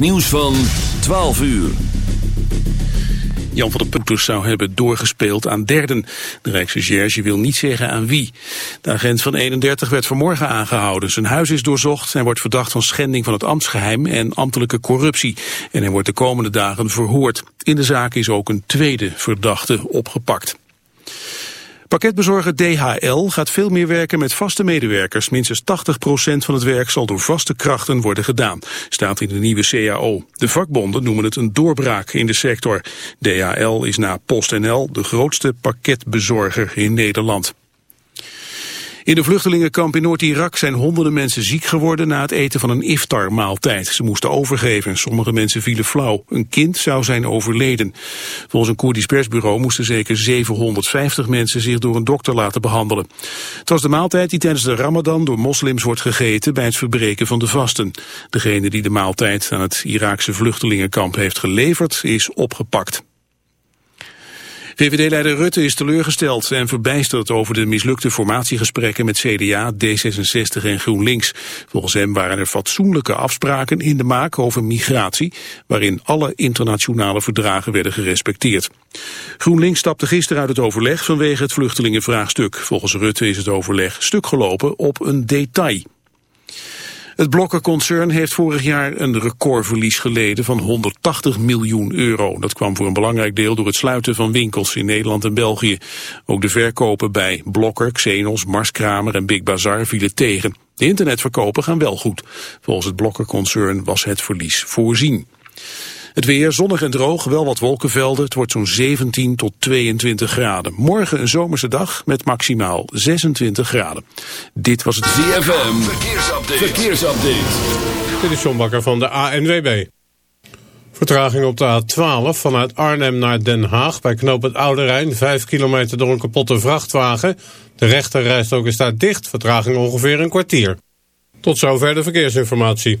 Nieuws van 12 uur. Jan van der Putters zou hebben doorgespeeld aan derden. De Rijksrecherche wil niet zeggen aan wie. De agent van 31 werd vanmorgen aangehouden. Zijn huis is doorzocht en wordt verdacht van schending van het ambtsgeheim en ambtelijke corruptie. En hij wordt de komende dagen verhoord. In de zaak is ook een tweede verdachte opgepakt. Pakketbezorger DHL gaat veel meer werken met vaste medewerkers. Minstens 80% van het werk zal door vaste krachten worden gedaan, staat in de nieuwe CAO. De vakbonden noemen het een doorbraak in de sector. DHL is na PostNL de grootste pakketbezorger in Nederland. In de vluchtelingenkamp in Noord-Irak zijn honderden mensen ziek geworden na het eten van een iftar-maaltijd. Ze moesten overgeven. Sommige mensen vielen flauw. Een kind zou zijn overleden. Volgens een Koerdisch persbureau moesten zeker 750 mensen zich door een dokter laten behandelen. Het was de maaltijd die tijdens de ramadan door moslims wordt gegeten bij het verbreken van de vasten. Degene die de maaltijd aan het Iraakse vluchtelingenkamp heeft geleverd is opgepakt. VVD-leider Rutte is teleurgesteld en verbijsterd over de mislukte formatiegesprekken met CDA, D66 en GroenLinks. Volgens hem waren er fatsoenlijke afspraken in de maak over migratie, waarin alle internationale verdragen werden gerespecteerd. GroenLinks stapte gisteren uit het overleg vanwege het vluchtelingenvraagstuk. Volgens Rutte is het overleg stuk gelopen op een detail. Het Blokkerconcern heeft vorig jaar een recordverlies geleden van 180 miljoen euro. Dat kwam voor een belangrijk deel door het sluiten van winkels in Nederland en België. Ook de verkopen bij Blokker, Xenos, Marskramer en Big Bazaar vielen tegen. De internetverkopen gaan wel goed. Volgens het Blokkerconcern was het verlies voorzien. Het weer zonnig en droog, wel wat wolkenvelden. Het wordt zo'n 17 tot 22 graden. Morgen een zomerse dag met maximaal 26 graden. Dit was het ZFM. Verkeersupdate. Verkeersupdate. Dit is John Bakker van de ANWB. Vertraging op de A12 vanuit Arnhem naar Den Haag bij knoop het Oude Rijn. 5 kilometer door een kapotte vrachtwagen. De rechterrijstok is daar dicht. Vertraging ongeveer een kwartier. Tot zover de verkeersinformatie.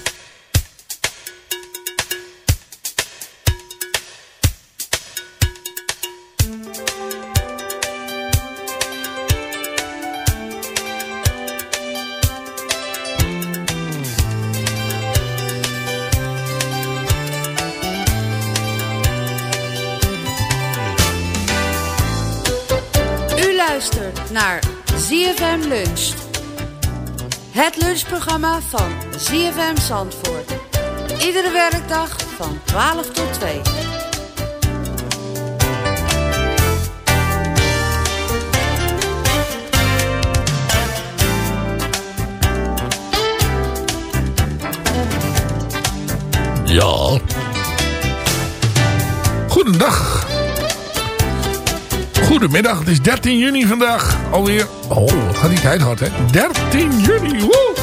Het lunchprogramma van ZFM Zandvoort. Iedere werkdag van 12 tot 2. Ja. Goedendag. Goedemiddag, het is 13 juni vandaag. Alweer. Oh, wat gaat die tijd hard, hè? 13 juni, woe!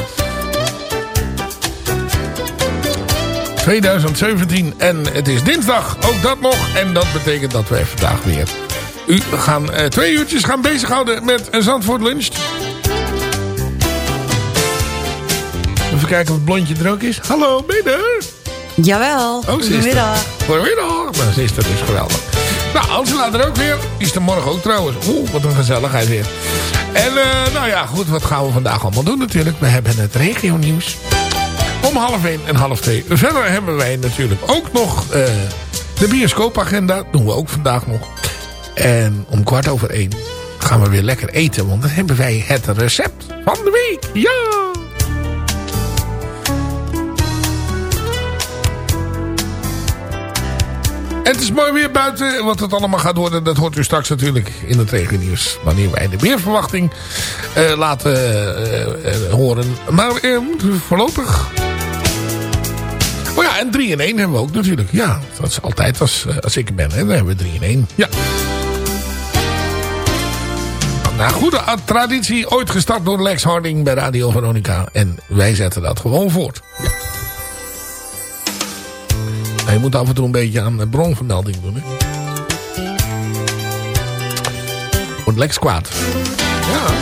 2017. En het is dinsdag, ook dat nog. En dat betekent dat wij vandaag weer... U gaan uh, twee uurtjes gaan bezighouden met een Zandvoort lunch. Even kijken of het blondje er ook is. Hallo, ben je er? Jawel, oh, goedemiddag. Goedemiddag. Nou, ze is geweldig. Nou, Angela er ook weer. Is er morgen ook trouwens. Oeh, wat een gezelligheid weer. En uh, nou ja, goed, wat gaan we vandaag allemaal doen natuurlijk? We hebben het regio nieuws. Om half één en half twee. Verder hebben wij natuurlijk ook nog uh, de bioscoopagenda. Doen we ook vandaag nog. En om kwart over één gaan we weer lekker eten. Want dan hebben wij het recept van de week. Ja! En het is mooi weer buiten. Wat het allemaal gaat worden, dat hoort u straks natuurlijk in het regennieuws. Wanneer wij de weerverwachting uh, laten uh, uh, horen. Maar voorlopig... Oh ja, en 3 in 1 hebben we ook natuurlijk. Ja, dat is altijd als, als ik er ben. Hè, dan hebben we 3 in 1. Ja. Nou, goede traditie. Ooit gestart door Lex Harding bij Radio Veronica. En wij zetten dat gewoon voort. Ja. Je moet af en toe een beetje aan bronvermelding doen. Hè? Wordt Lex kwaad. Ja,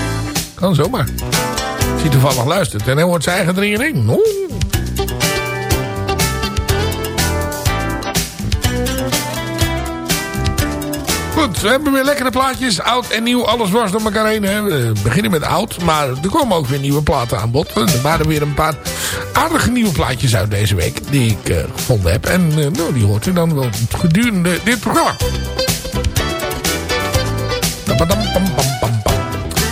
kan zomaar. Als hij toevallig luistert. En hij wordt zijn eigen 3 in 1. Oeh. We hebben weer lekkere plaatjes. Oud en nieuw, alles was door elkaar heen. Hè. We beginnen met oud, maar er komen ook weer nieuwe platen aan bod. Er waren weer een paar aardige nieuwe plaatjes uit deze week. Die ik uh, gevonden heb. En uh, nou, die hoort u dan wel gedurende dit programma.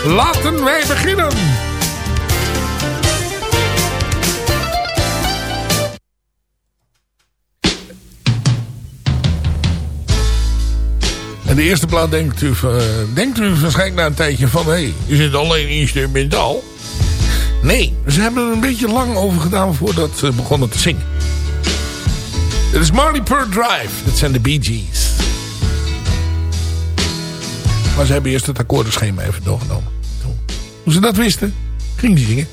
Laten wij beginnen. En de eerste plaat denkt u, uh, waarschijnlijk na een tijdje van... hé, hey, is het alleen instrumentaal? Nee, ze hebben er een beetje lang over gedaan voordat ze begonnen te zingen. Dit is Marley Per Drive. Dat zijn de Bee Gees. Maar ze hebben eerst het akkoordenschema even doorgenomen. Hoe ze dat wisten, ging ze zingen.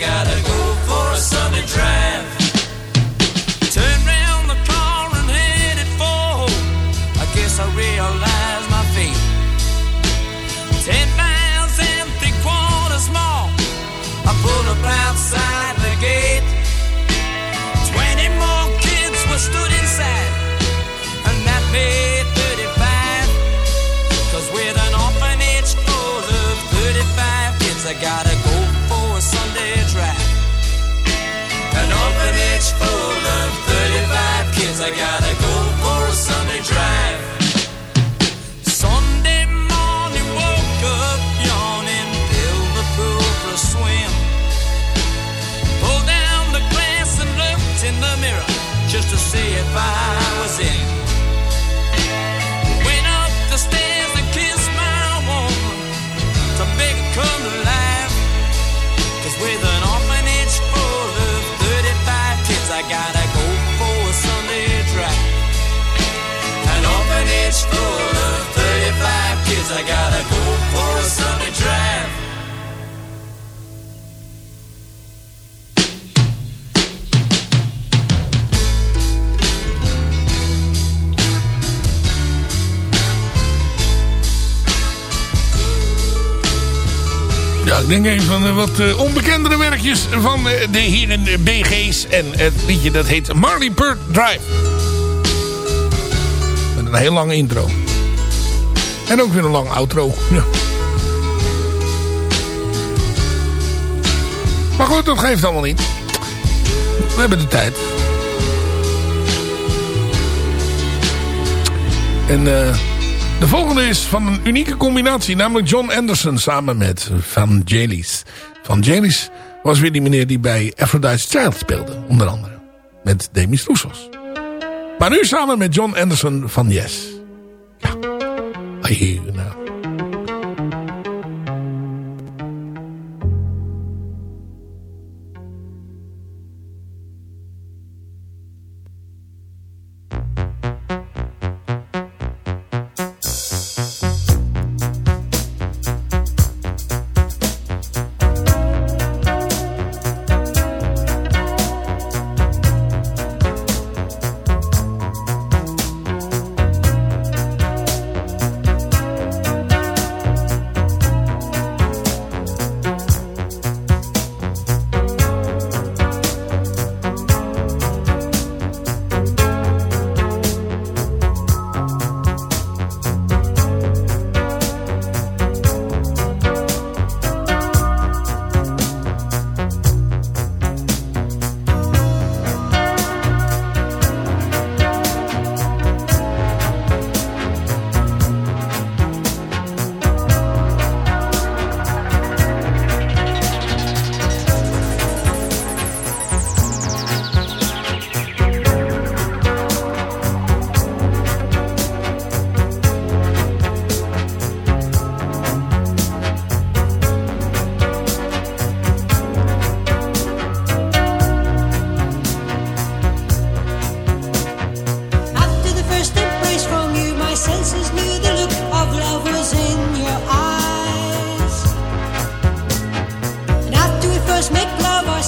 Gotta I got it. cause I gotta go for a Sunday draft. Ja, ik denk een van de wat eh, onbekendere werkjes van eh, de heren eh, BG's. En het liedje dat heet Marley Bird Drive. Met een heel lange intro. En ook weer een lange outro. Maar goed, dat geeft allemaal niet. We hebben de tijd. En uh, de volgende is van een unieke combinatie. Namelijk John Anderson samen met Van Jelies. Van Jelies was weer die meneer die bij Aphrodite's Child speelde. Onder andere. Met Demis Roussos. Maar nu samen met John Anderson van Yes. Ja. I hear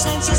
you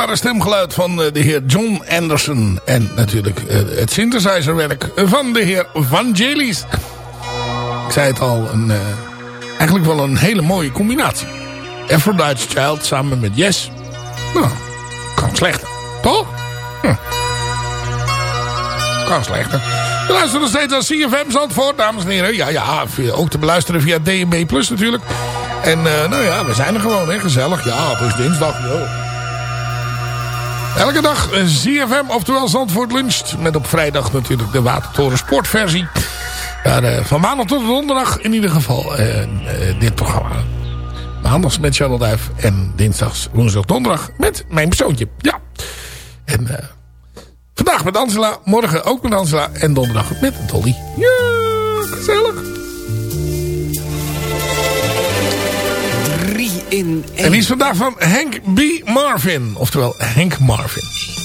onmiskenbare stemgeluid van eh, de heer John Anderson. En natuurlijk eh, het synthesizerwerk van de heer Vangelis. ik zei het al, een, uh, eigenlijk wel een hele mooie combinatie. Aphrodite's Child samen met Yes. Nou, kan slechter, toch? Hm. Kan slechter. We luisteren nog steeds aan CFM Zandvoort, dames en heren. Ja, ja, ook te beluisteren via DNB Plus natuurlijk. En nou ja, we zijn er gewoon, hè, gezellig. Ja, het is dinsdag, joh. Elke dag ZFM, oftewel Zandvoort luncht. Met op vrijdag natuurlijk de Watertoren Sportversie. Ja, de, van maandag tot donderdag in ieder geval uh, uh, dit programma. Maandags met Charlotte Duif en dinsdags, woensdag, donderdag met mijn persoontje. Ja. En vandaag met Angela, morgen ook met Angela en donderdag met Dolly. Ja, gezellig. En die is vandaag van Hank B. Marvin. Oftewel Hank Marvin.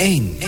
1.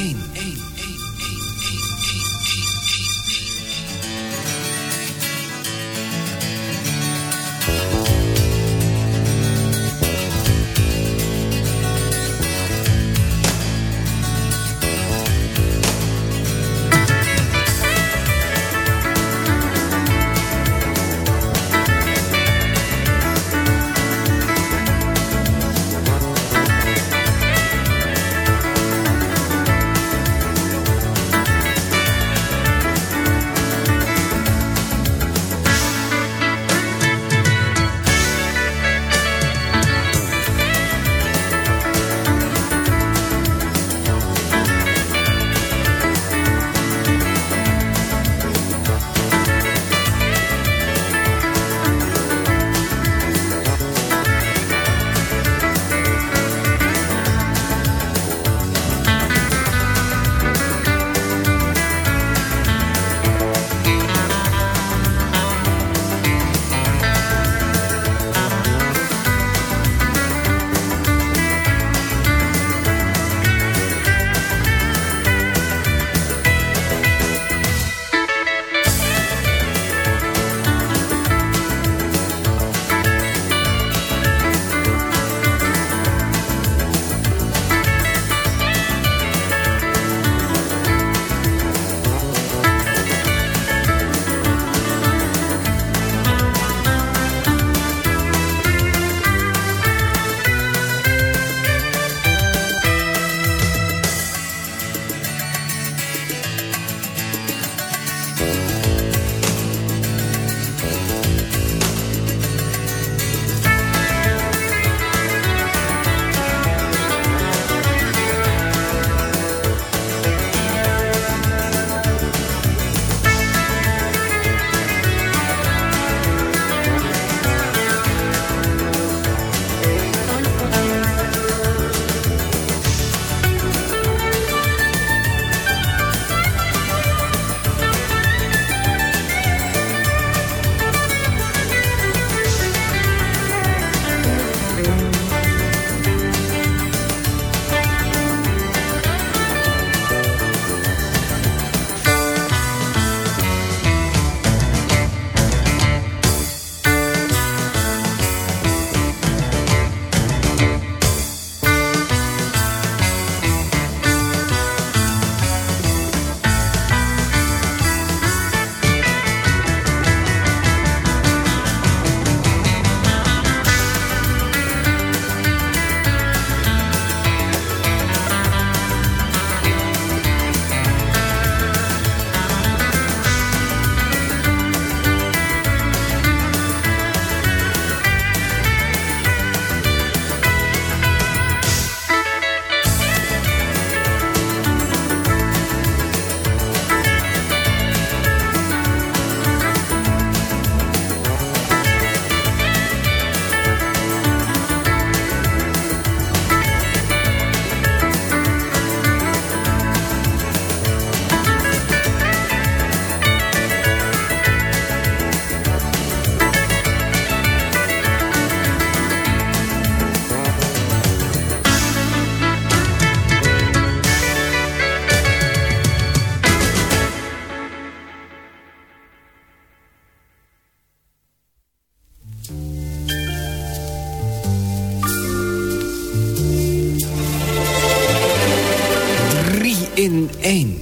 Één.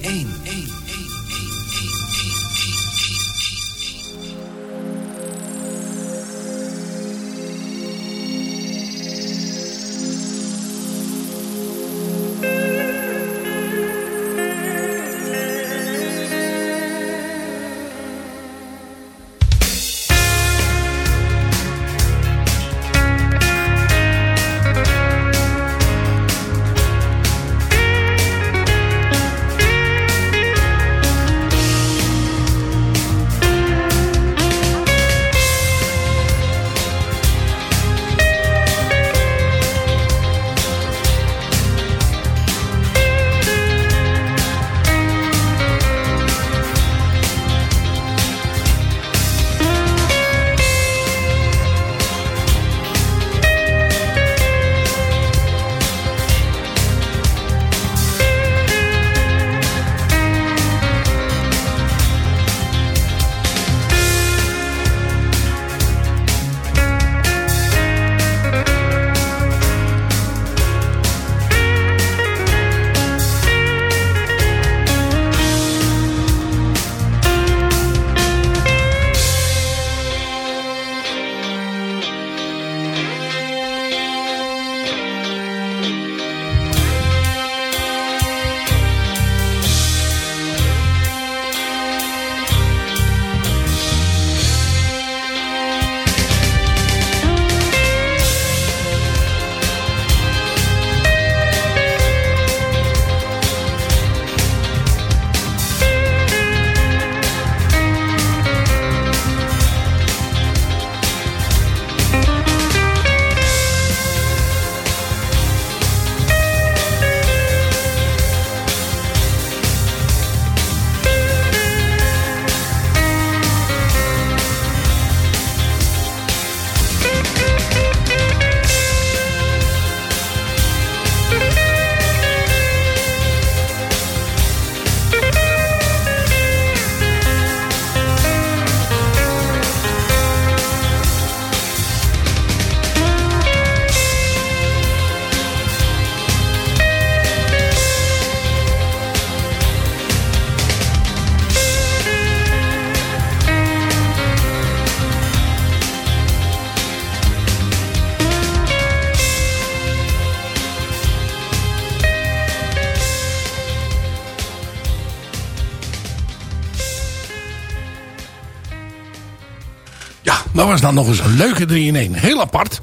Was dan nog eens een leuke 3 in 1. Heel apart.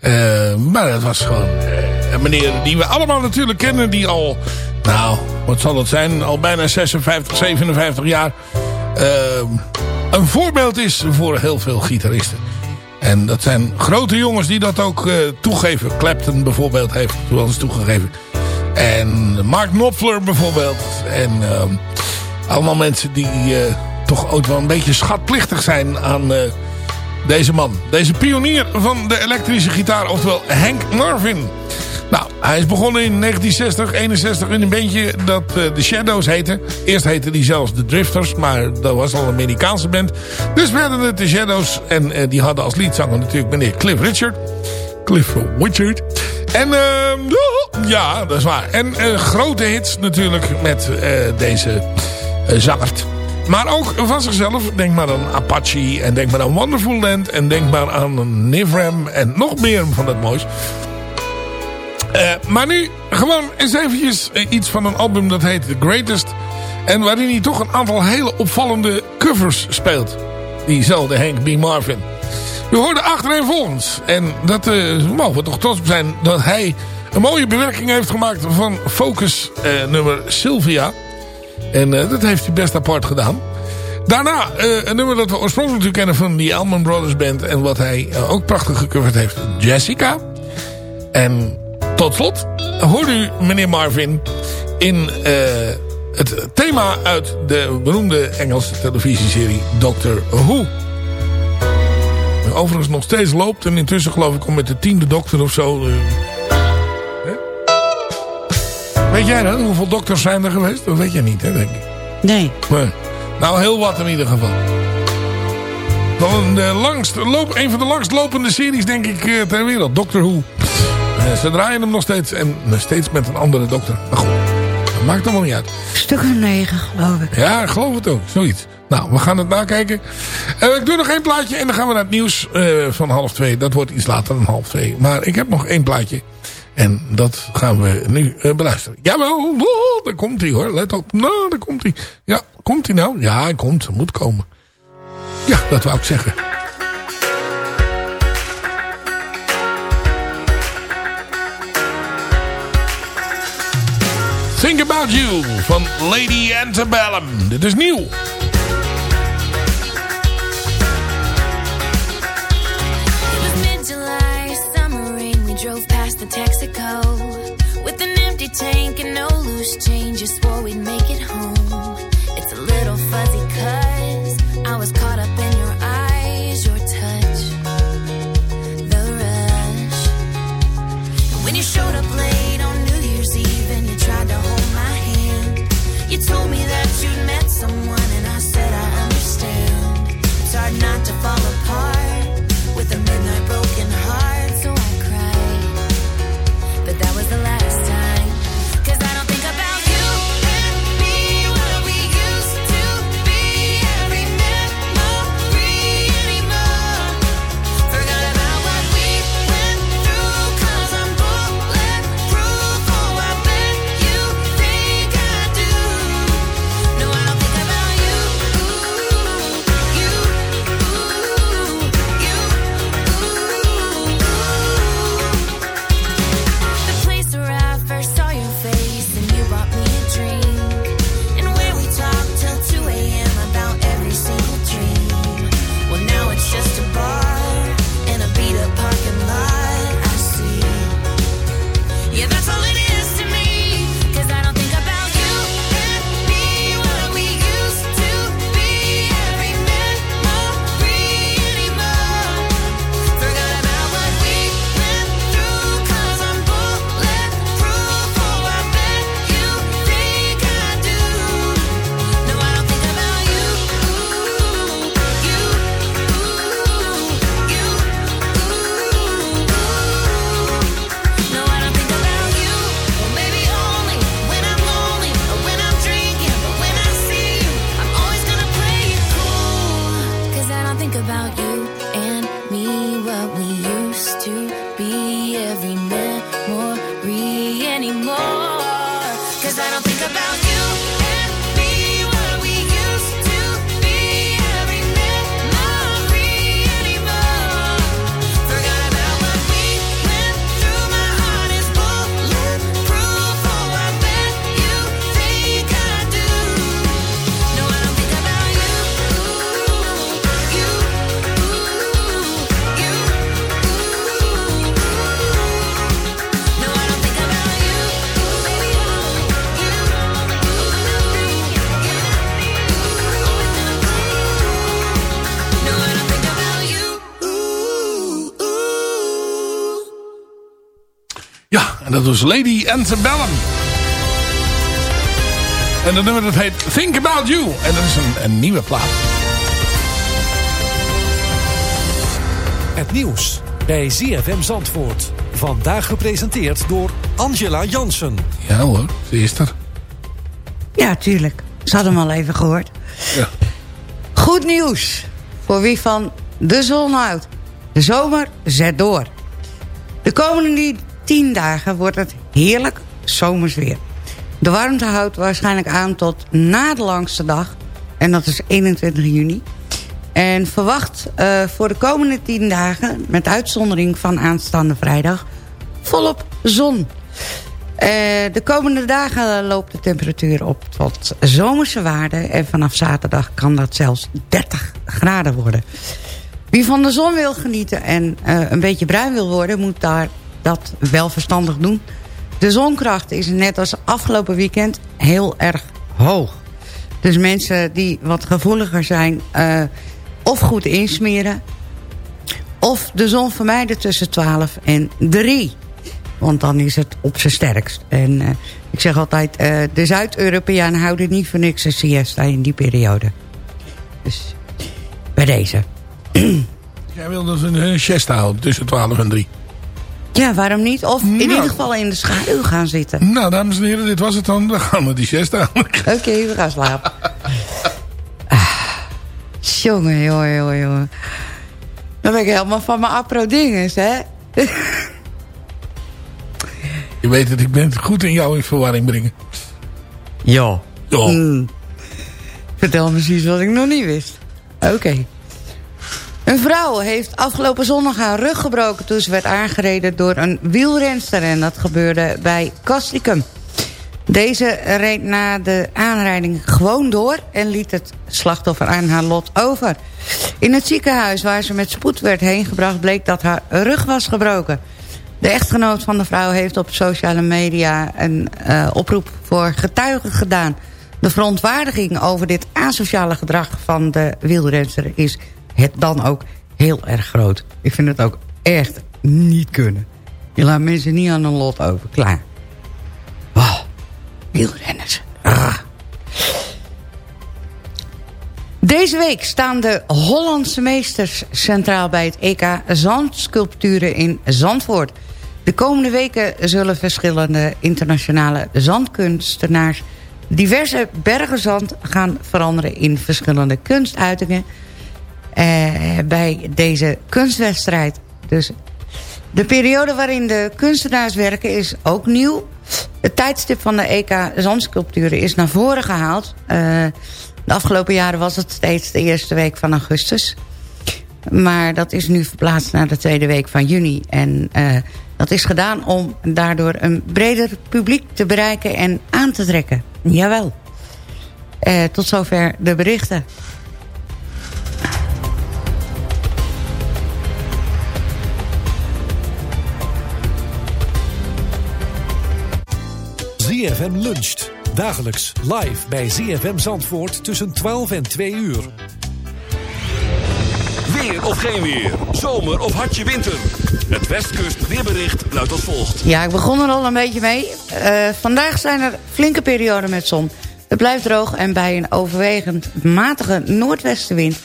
Uh, maar het was gewoon uh, een meneer die we allemaal natuurlijk kennen. Die al, nou, wat zal het zijn? Al bijna 56, 57 jaar. Uh, een voorbeeld is voor heel veel gitaristen. En dat zijn grote jongens die dat ook toegeven. Clapton bijvoorbeeld heeft het wel eens toegegeven. En Mark Knopfler bijvoorbeeld. En allemaal mensen die toch ook wel een beetje schatplichtig zijn aan deze man. Deze pionier van de elektrische gitaar, oftewel Hank Marvin. Nou, hij is begonnen in 1960, 61 in een bandje dat uh, The Shadows heette. Eerst heette die zelfs The Drifters, maar dat was al een Amerikaanse band. Dus werden het The Shadows en uh, die hadden als liedzanger natuurlijk meneer Cliff Richard. Cliff Richard. En uh, ja, dat is waar. En uh, grote hits natuurlijk met deze zanger. Maar ook van zichzelf. Denk maar aan Apache. En denk maar aan Wonderful Land. En denk maar aan Nivram. En nog meer van dat moois. Uh, maar nu gewoon eens eventjes uh, iets van een album dat heet The Greatest. En waarin hij toch een aantal hele opvallende covers speelt. Diezelfde Hank B. Marvin. We hoorden achtereenvolgens. En dat uh, mogen we toch trots op zijn dat hij een mooie bewerking heeft gemaakt van Focus nummer Sylvia. En uh, dat heeft hij best apart gedaan. Daarna uh, een nummer dat we oorspronkelijk kennen van die Allman Brothers Band. En wat hij uh, ook prachtig gecoverd heeft. Jessica. En tot slot hoort u meneer Marvin in het thema uit de beroemde Engelse televisieserie Doctor Who. Overigens nog steeds loopt. En intussen geloof ik om met de tiende dokter of zo... Weet jij dan? Hoeveel dokters zijn er geweest? Dat weet je niet, hè, denk ik. Nee. Nou, heel wat in ieder geval. Dan de langst, loop, een van de langst lopende series, denk ik, eh, ter wereld. Doctor Who. Uh, ze draaien hem nog steeds. En steeds met een andere dokter. Maar goed. Maakt allemaal niet uit. Stuk of negen, geloof ik. Ja, geloof het ook. Zoiets. Nou, we gaan het nakijken. Uh, ik doe nog één plaatje en dan gaan we naar het nieuws uh, van half twee. Dat wordt iets later dan half twee. Maar ik heb nog één plaatje. En dat gaan we nu uh, beluisteren. Jawel, oh, daar komt hij hoor. Let op. Nou, daar komt hij. Ja, komt hij nou? Ja, hij komt. Hij moet komen. Ja, dat wou ik zeggen. Think About You van Lady Antebellum. Dit is nieuw. Tank and no loose change. Just what we'd make dat was Lady Antebellum. En dat nummer dat heet Think About You. En dat is een, een nieuwe plaat. Het nieuws bij ZFM Zandvoort. Vandaag gepresenteerd door Angela Jansen. Ja hoor, ze is er. Ja, tuurlijk. Ze hadden hem al even gehoord. Ja. Goed nieuws voor wie van de zon houdt. De zomer zet door. De komende tien dagen wordt het heerlijk zomers weer. De warmte houdt waarschijnlijk aan tot na de langste dag. En dat is 21 juni. En verwacht eh, voor de komende tien dagen... met uitzondering van aanstaande vrijdag... volop zon. Eh, de komende dagen loopt de temperatuur op tot zomerse waarden. En vanaf zaterdag kan dat zelfs 30 graden worden. Wie van de zon wil genieten en eh, een beetje bruin wil worden... moet daar dat wel verstandig doen. De zonkracht is net als afgelopen weekend heel erg hoog. Dus mensen die wat gevoeliger zijn... eh, of goed insmeren... of de zon vermijden tussen 12 en 3. Want dan is het op zijn sterkst. En eh, ik zeg altijd, eh, de Zuid-Europeanen houden niet voor niks een siesta in die periode. Dus bij deze. Jij wil dus een, een siesta houden tussen 12 en 3. Ja, waarom niet? Of in Nou. ieder geval in de schaduw gaan zitten. Nou, dames en heren, dit was het dan. Dan gaan we die zes dadelijk. Oké, we gaan slapen. Ah, jongen, jongen, jongen, jongen. Dan ben ik helemaal van mijn apro-dinges, hè? Je weet het, ik ben goed in jou in verwarring brengen. Ja. Ja. Mm. Vertel me precies wat ik nog niet wist. Oké. Een vrouw heeft afgelopen zondag haar rug gebroken... toen ze werd aangereden door een wielrenster. En dat gebeurde bij Castricum. Deze reed na de aanrijding gewoon door... en liet het slachtoffer aan haar lot over. In het ziekenhuis waar ze met spoed werd heen gebracht... bleek dat haar rug was gebroken. De echtgenoot van de vrouw heeft op sociale media... een eh, oproep voor getuigen gedaan. De verontwaardiging over dit asociale gedrag van de wielrenster... is het dan ook heel erg groot. Ik vind het ook echt niet kunnen. Je laat mensen niet aan hun lot over. Klaar. Wow. Wielrenners. Ah. Deze week staan de Hollandse meesters centraal bij het EK Zandsculpturen in Zandvoort. De komende weken zullen verschillende internationale zandkunstenaars... diverse bergen zand gaan veranderen in verschillende kunstuitingen... eh, bij deze kunstwedstrijd. Dus de periode waarin de kunstenaars werken is ook nieuw. Het tijdstip van de EK Zandsculpturen is naar voren gehaald. Eh, de afgelopen jaren was het steeds de eerste week van augustus. Maar dat is nu verplaatst naar de tweede week van juni. En eh, dat is gedaan om daardoor een breder publiek te bereiken en aan te trekken. Jawel. Eh, tot zover de berichten. ZFM luncht. Dagelijks live bij ZFM Zandvoort tussen 12 en 2 uur. Weer of geen weer. Zomer of hartje winter. Het Westkust weerbericht luidt als volgt. Ja, ik begon er al een beetje mee. Eh, vandaag zijn er flinke perioden met zon. Het blijft droog en bij een overwegend matige noordwestenwind...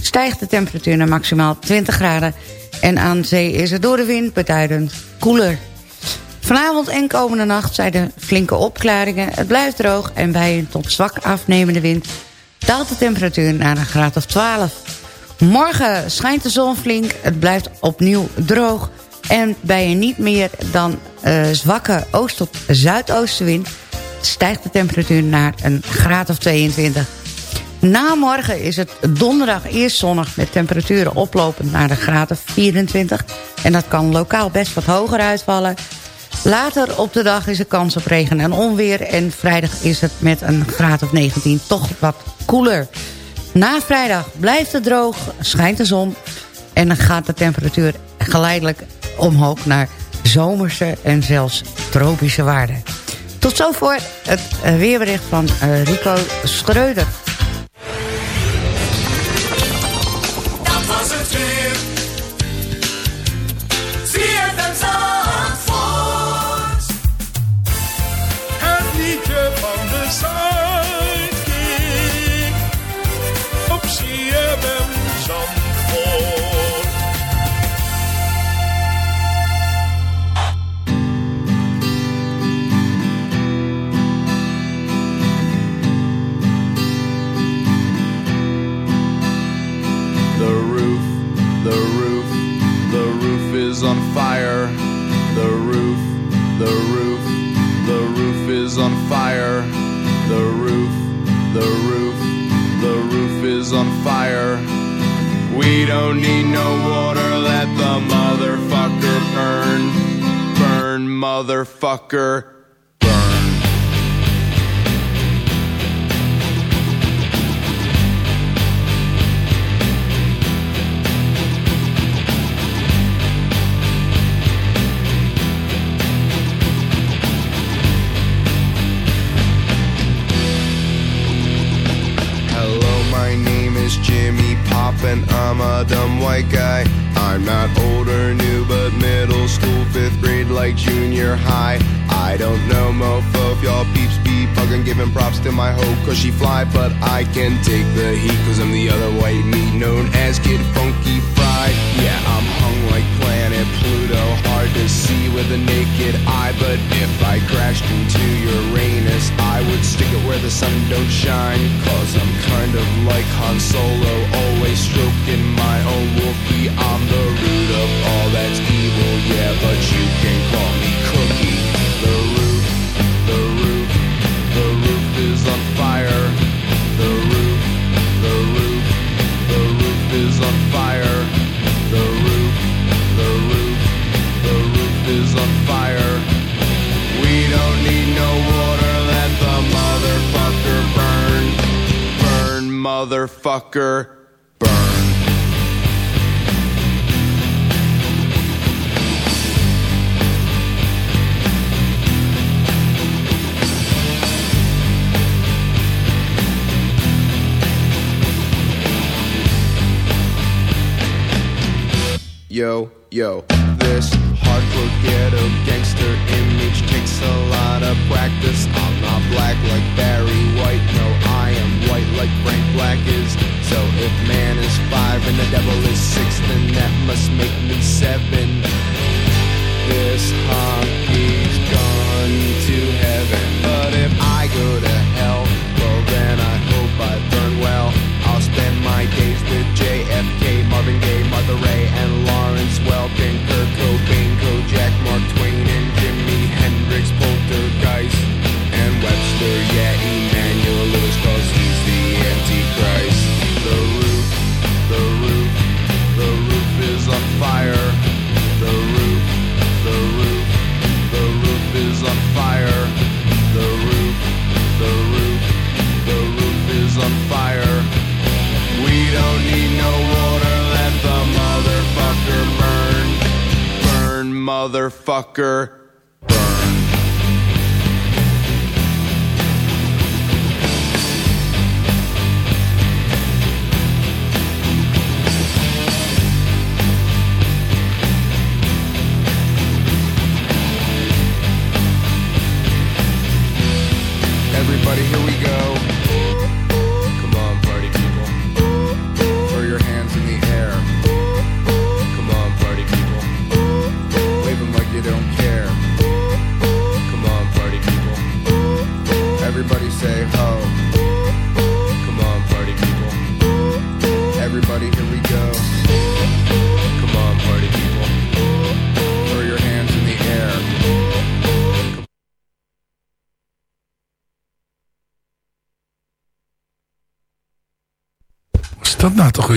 stijgt de temperatuur naar maximaal 20 graden. En aan zee is het door de wind beduidend koeler. Vanavond en komende nacht zijn er flinke opklaringen. Het blijft droog en bij een tot zwak afnemende wind... daalt de temperatuur naar een graad of 12. Morgen schijnt de zon flink. Het blijft opnieuw droog. En bij een niet meer dan eh, zwakke oost- tot zuidoostenwind... stijgt de temperatuur naar een graad of 22. Na morgen is het donderdag eerst zonnig... met temperaturen oplopend naar de graad of 24. En dat kan lokaal best wat hoger uitvallen. Later op de dag is er kans op regen en onweer... en vrijdag is het met een graad of 19 toch wat koeler. Na vrijdag blijft het droog, schijnt de zon... en dan gaat de temperatuur geleidelijk omhoog naar zomerse en zelfs tropische waarden. Tot zover het eh, weerbericht van eh, Rico Schreuder. On fire. The roof, the roof, the roof is on fire. We don't need no water, let the motherfucker burn. Burn, motherfucker. Is Jimmy Pop and I'm a dumb white guy. I'm not old or new, but middle school, fifth grade, like junior high. I don't know, mofo, if y'all peeps be bugging, giving props to my hoe, cause she fly, but I can take the heat, cause I'm the other white meat known as Kid Funky Fried. Yeah, I'm hung like planet Pluto, hard to see with a naked eye. But if I crashed into Uranus, I would stick it where the sun don't shine. Cause I'm kind of like Han Solo, always stroking my own Wookiee. I'm the root of all that's evil, yeah, but you can call me Cookie. The roof, the roof, the roof is on fire. The roof, the roof, the roof is on fire. Motherfucker, burn. Yo, yo, this hardcore ghetto gangster image takes a lot of practice. I'm not black like Barry White, no, I am white like Frank Black is. So if man is five and the devil is six, then that must make me seven. This hockey's gone to heaven, but if I go to hell, well then I hope I burn well. I'll spend my days with JFK, Marvin Gaye, Martha Ray, and Lawrence Welkin, Kurt Cobain, Kojak, Mark Twain, Tucker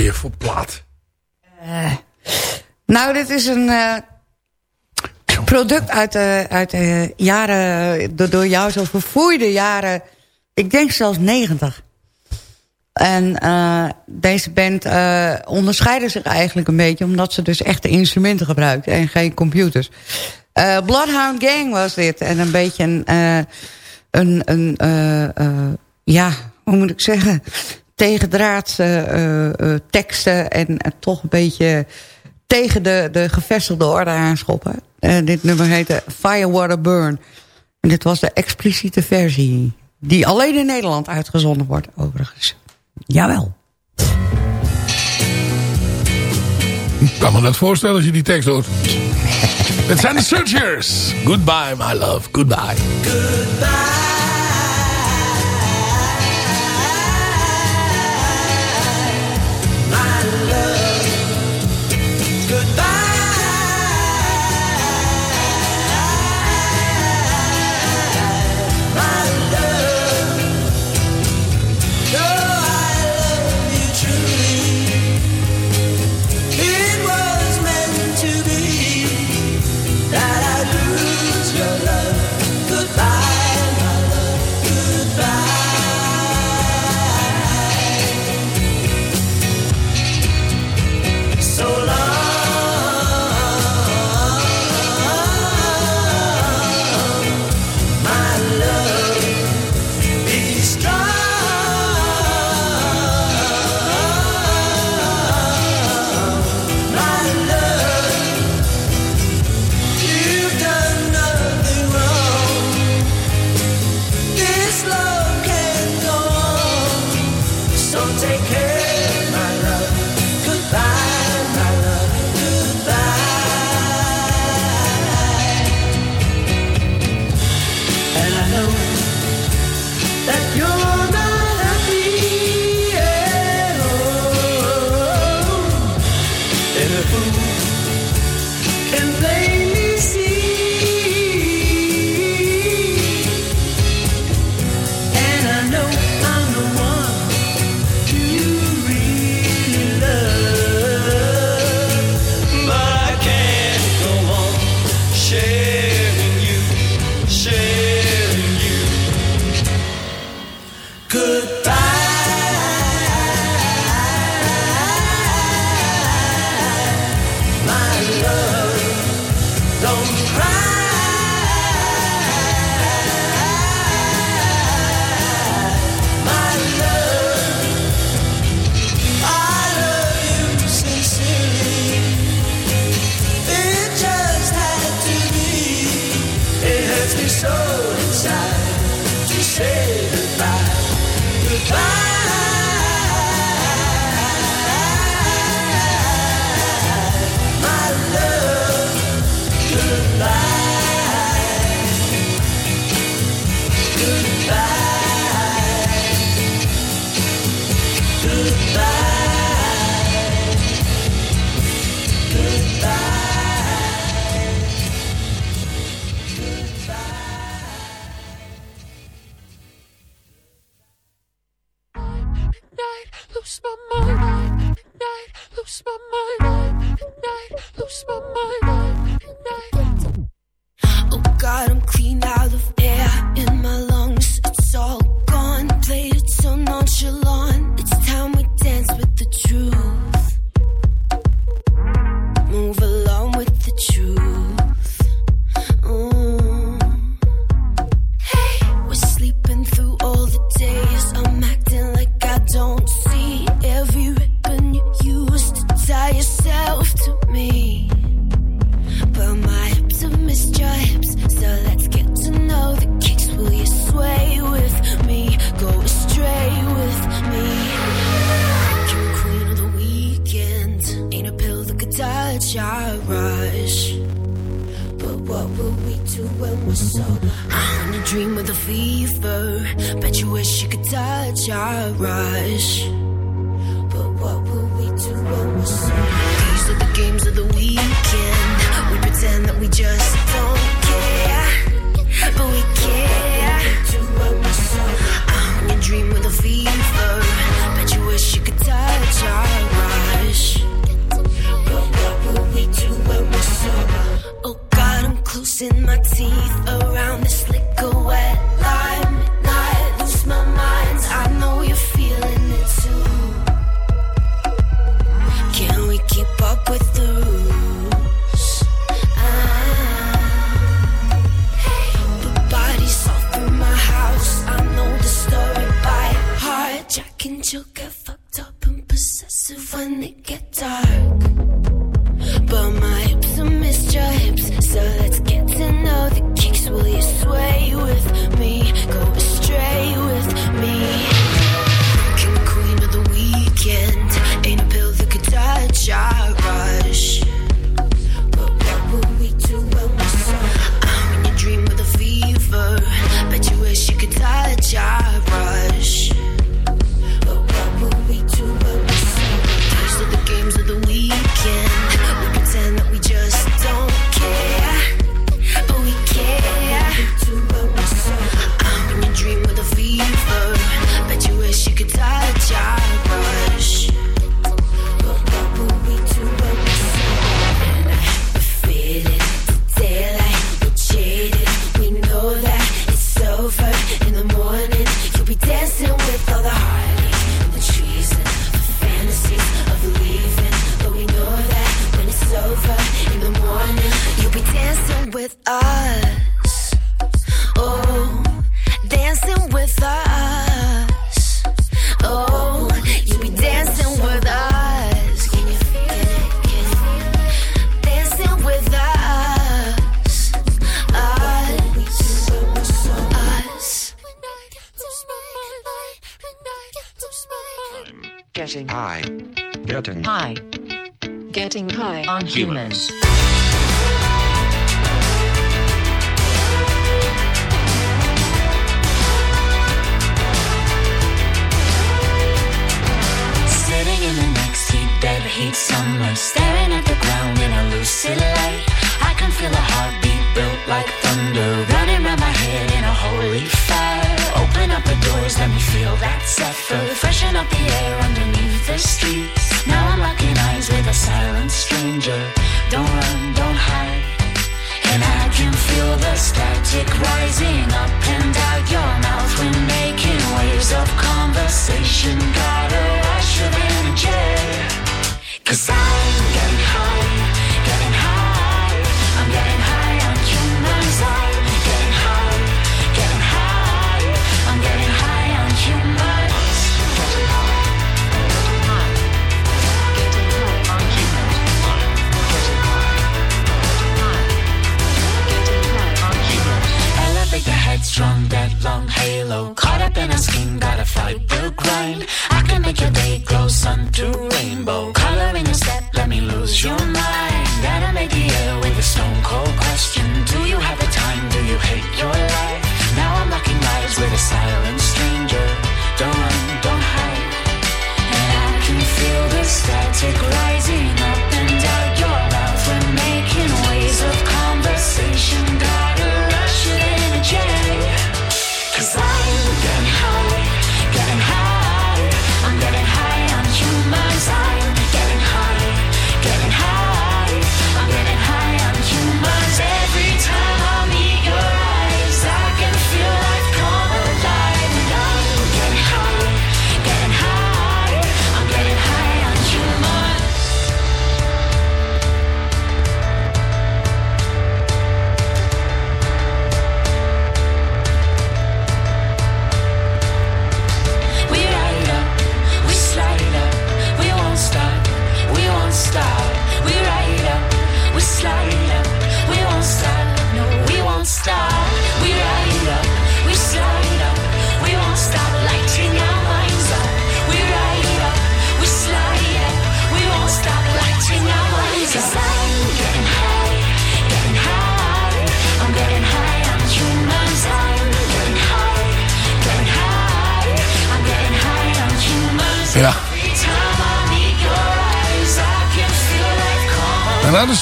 voor plaat? Nou, dit is een eh, product uit de, uit de jaren, door jou zo verfoeide jaren, ik denk zelfs 90. En eh, deze band eh onderscheiden zich eigenlijk een beetje... omdat ze dus echte instrumenten gebruikten en geen computers. Eh, Bloodhound Gang was dit. En een beetje een... eh, een, een eh, eh, ja, hoe moet ik zeggen... tegendraadse eh, eh, teksten... en eh, toch een beetje tegen de, de gevestigde orde aanschoppen. Eh, dit nummer heette Fire Water Burn. En dit was de expliciete versie... die alleen in Nederland uitgezonden wordt, overigens. Jawel. Ik kan me dat voorstellen als je die tekst hoort. Het zijn de Searchers. Goodbye, my love. Goodbye.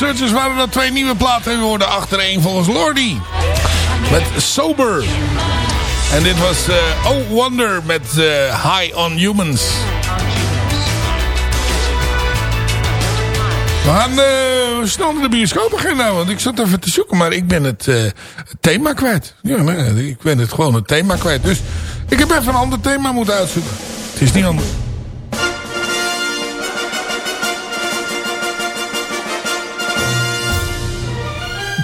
Searchers waren er twee nieuwe platen. En we hoorden achtereen volgens Lordy. Met Sober. En dit was eh, Oh Wonder met eh, High on Humans. We gaan eh, snel naar de bioscoopagenda. Want ik zat even te zoeken. Maar ik ben het, het thema kwijt. Ja, nee, ik ben het gewoon het thema kwijt. Dus ik heb even een ander thema moeten uitzoeken. Het is niet anders.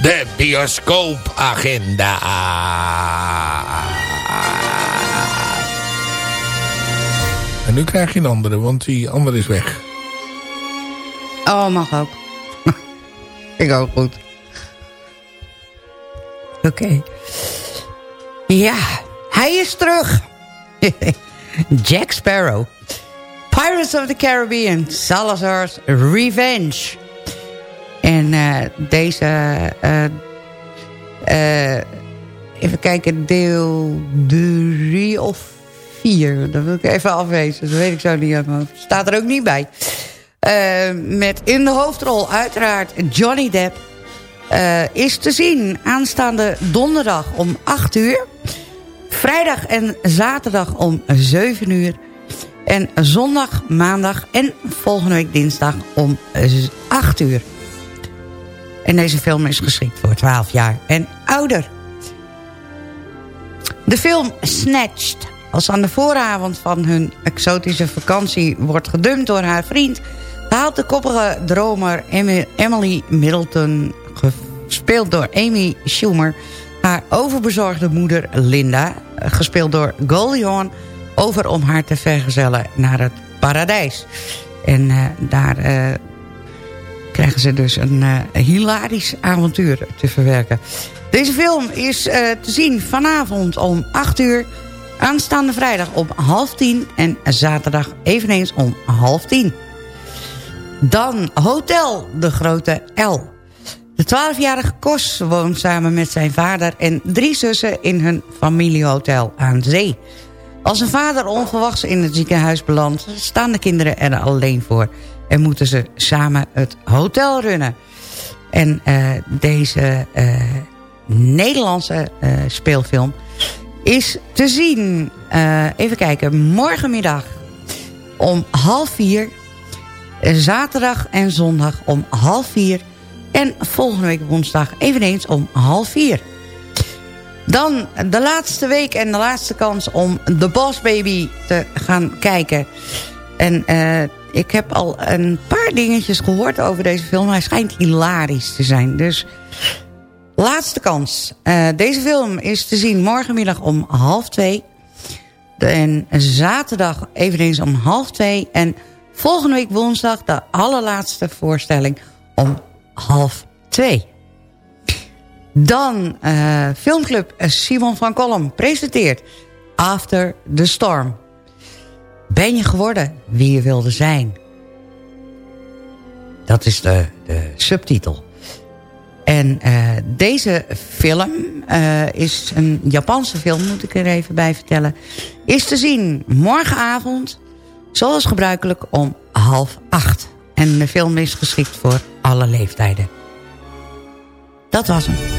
De bioscoopagenda. En nu krijg je een andere, want die andere is weg. Oh, mag ook. ik ook goed. Oké. Ja, hij is terug. Jack Sparrow. Pirates of the Caribbean. Salazar's Revenge. En eh, deze... eh, eh, even kijken, deel 3 of 4. Dat wil ik even afwezen. Dat weet ik zo niet hoofd. Staat er ook niet bij. Met in de hoofdrol uiteraard Johnny Depp. is te zien aanstaande donderdag om 8 uur. Vrijdag en zaterdag om 7 uur. En zondag, maandag en volgende week dinsdag om 8 uur. En deze film is geschikt voor 12 jaar en ouder. De film Snatched. Als aan de vooravond van hun exotische vakantie wordt gedumpt door haar vriend... haalt de koppige dromer Emi- Emily Middleton, gespeeld door Amy Schumer... haar overbezorgde moeder Linda, gespeeld door Goldie Hawn... over om haar te vergezellen naar het paradijs. En eh, daar eh, krijgen ze dus een eh, hilarisch avontuur te verwerken. Deze film is eh, te zien vanavond om 8 uur... aanstaande vrijdag om half tien... en zaterdag eveneens om half tien. Dan Hotel de Grote L. De 12-jarige Kos woont samen met zijn vader en drie zussen... in hun familiehotel aan zee. Als zijn vader onverwachts in het ziekenhuis belandt... staan de kinderen er alleen voor. En moeten ze samen het hotel runnen. En eh, deze eh, Nederlandse eh, speelfilm is te zien. even kijken, morgenmiddag om half vier. Zaterdag en zondag om half vier. En volgende week woensdag eveneens om half vier. Dan de laatste week en de laatste kans om The Boss Baby te gaan kijken. En ik heb al een paar dingetjes gehoord over deze film. Hij schijnt hilarisch te zijn. Dus laatste kans. Eh, deze film is te zien morgenmiddag om half twee. En zaterdag eveneens om half twee. En volgende week woensdag de allerlaatste voorstelling om half twee. Dan eh, filmclub Simon van Kolm presenteert After the Storm. Ben je geworden wie je wilde zijn? Dat is de, de subtitel. En eh, deze film eh, is een Japanse film, moet ik er even bij vertellen. Is te zien morgenavond, zoals gebruikelijk, om half acht. En de film is geschikt voor alle leeftijden. Dat was hem.